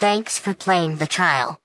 Thanks for playing the trial.